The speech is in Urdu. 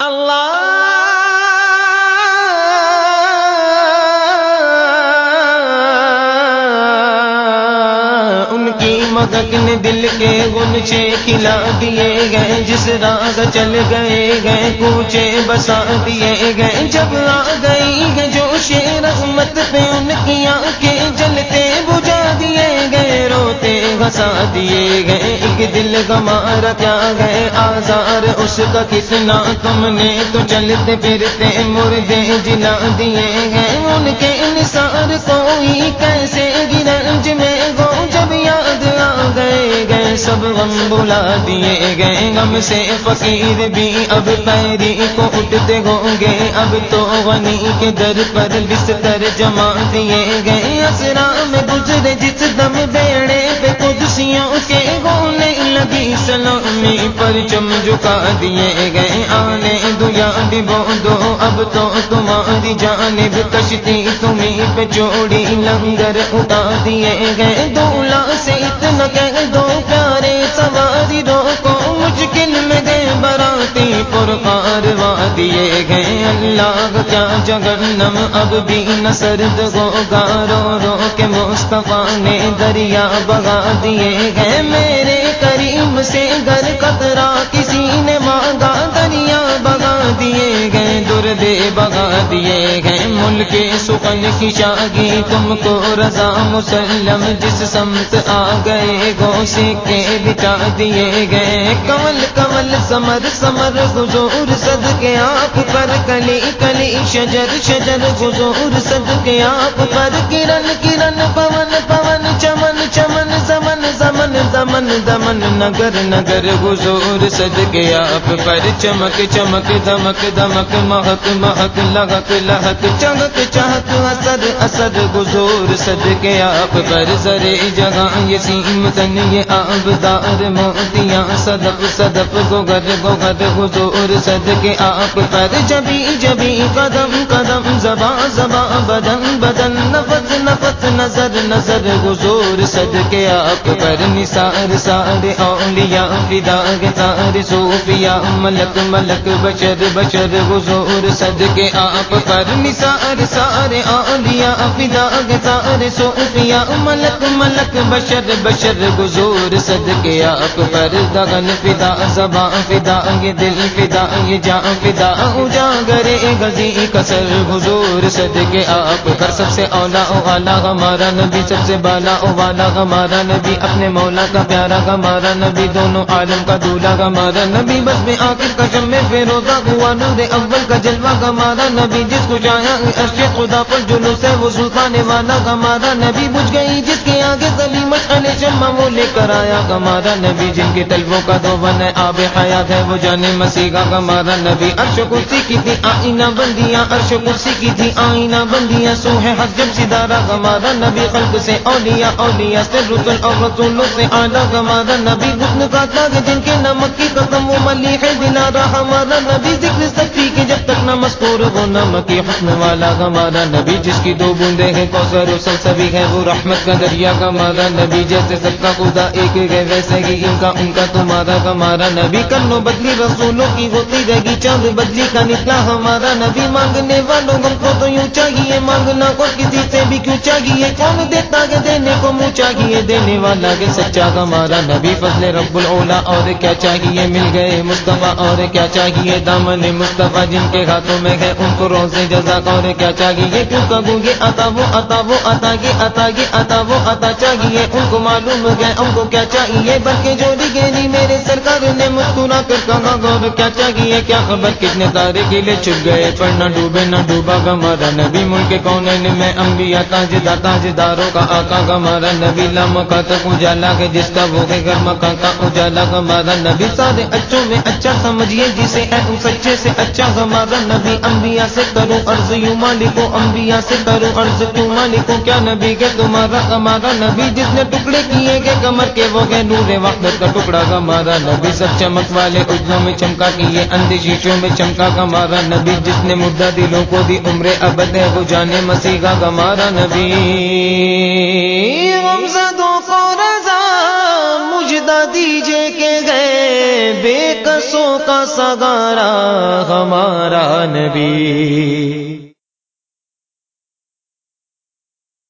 اللہ ان کی مدک نے دل کے گنچے کھلا دیے گئے، جس راگ چل گئے گئے، کوچے بسا دیے گئے۔ جب آ گئی گئے جو شیر رحمت پہ، ان کی آنکھیں جلتے بجا دیے گئے، روتے گھسا دیے گئے۔ ایک دل گمارا کیا گئے آزار اس کا کتنا تم نے تو چلتے پھرتے مردے جلا دیے گئے ان کے انسار کوئی کیسے گرنج میں غم بلا دیے گئے۔ غم سے فقیر بھی اب پیری کو اٹھتے ہوں گے۔ اب تو غنی کے در پر بستر جما دیے گئے۔ اسرا میں گزرے جس دم بیڑے پہ قدسیوں کے گونے لگی سلامی پر چم جھکا دیے گئے۔ آنے دیا ڈبو دو اب تو تمہاری جانب کشتی تمہیں پہ چوڑی لنگر اٹھا دیے گئے۔ دولا سے اتنا کہہ دو پیارے سواری روکو، مشکل میں گئے براتی پرکار وادیے گئے اللہ کیا جگنم اب بھی نہ سرد گو گارو رو کے مصطفیٰ نے دریا بگا دیے۔ گئے میرے کریم سے گر قطر سکن کی شاگی تم کو رضا مسلم جس سمت آ گئے گو کے بٹا دیے گئے۔ کمل کمل، سمر سمر گزور سد کے آپ پر۔ کلی کلی، شجر شجر گزور سد کے آپ پر۔ کرن کرن، پون پون، چمن چمن زمن زمن دمن دمن نگر نگر گزور سد کے آپ پر چمک چمک دمک دمک مہک مہک لہک لہک چمک چہک اثر اثر گزور سد کے آپ پر سرے جگہ یہ سیم تن یہ آب دار موتیاں صدف صدف گوگر گوگر گزور سد کے آپ پر جبی جبی قدم قدم زباں زباں بدن بدن نفت نفت نظر نظر گزور سد کے آپ پر نثار سارے اولیاء فدا سارے صوفیاء ملک ملک بشر بشر گزور سد کے آپ پر نثار سارے اولیاء فدا سارے صوفیاء ملک ملک بشر بشر گزور سد کے آپ پر دغن فدا زباں فدا یہ دل فدا یہ جان فدا اجاگر غزی کسر حضور سد کے آپ پر سب سے اولا او والا ہمارا نبی سب سے بالا والا ہمارا نبی اپنے مولا کا پیارا ہمارا نبی، دونوں عالم کا دولہا ہمارا نبی۔ بس میں آخر کا شم میں فیروزہ ہوا، نور اول کا جلوہ ہمارا نبی۔ جس کو چاہیا عرش خدا پر جلوس ہے، وہ سلطان والا ہمارا نبی۔ بجھ گئی جس کے آگے سلی مشعل شمع وہ لے کر آیا ہمارا نبی۔ جن کے طلبوں کا دو بن ہے آب حیات ہے، وہ جانے مسیح کا ہمارا نبی۔ عرش کرسی کی تھی آئینہ بندیاں، عرش کرسی کی تھی آئینہ بندیاں۔ سو ہے حق جب سدارا ہمارا نبی، خلق سے اولیاء اولیاء سے رسل اور رسولوں سے آلہ ہمارا نبی گھٹن کا تاگ جن کے نمک کی قسم، وہ ملی ہے دلارا ہمارا نبی ذکر سکتی کہ جب تک نہ مذکور ہو نمک کی حسن والا ہمارا نبی، جس کی دو بوندے ہیں، کوثر و سلسبی ہے وہ رحمت کا دریا ہمارا نبی، جیسے سب کا خدا ایک ہے، ویسے ہی ان کا ان کا تمہارا ہمارا نبی۔ کرنو بدلی، رسولوں کی ہوتی رہے گی چاند، بدلی کا نکلا ہمارا نبی۔ مانگنے والوں ہم کو تو یوں چاہیے، مانگنا کو کسی سے بھی کیوں چاہیے؟ کون دیتا کہ دینے کو منہ چاہیے؟ دینے والا کہ سچا ہمارا نبی۔ فضل رب العلا، اور کیا چاہیے؟ مل گئے مصطفیٰ، اور کیا چاہیے؟ دامن مصطفیٰ، جن کے ہاتھوں میں ہے ان کو روزے جزا اور کیا چاہیے؟ کیوں کہوں گے عطا، وہ عطا وہ عطا، یہ عطا یہ عطا، وہ عطا چاہیے۔ ان کو معلوم ہے ان کو کیا چاہیے؟ بلکہ جوڑی جی گیری میرے سرکار نے مسکرا کر کہا گور کیا چاہیے؟ کیا خبر؟ کتنے تارے گیلے چھپ گئے؟ پر نہ ڈوبے، نہ ڈوبا گمارا نبی۔ ملک کون میں انبیاء تاج تاج داروں کا آقا گمارا نبی۔ لام کا تک اجالا ہے، جس کا وہ ہے گھر، مکان کا اجالا گمارا نبی۔ سارے اچھوں میں اچھا سمجھیے جسے ہے سچے سے اچھا ہمارا نبی، انبیاء سے کرو عرض، یوں مالکو انبیاء سے کرو عرض کیوں مالکو کیا نبی کے تمہارا ہمارا نبی جس نے ٹکڑے کیے گئے کمر کے، وہ گئے نور وقت کا ٹکڑا ہمارا نبی، سب چمک والے اجلوں میں چمکا کیے، اندھی شیشوں میں چمکا ہمارا نبی، جس نے مدعا دلوں کو دی عمر ابد ہے وہ جانے مسیح کا ہمارا نبی۔ غمزدوں کو رضا مجھ سجدہ دیجے بے کا سگارا ہمارا نبی۔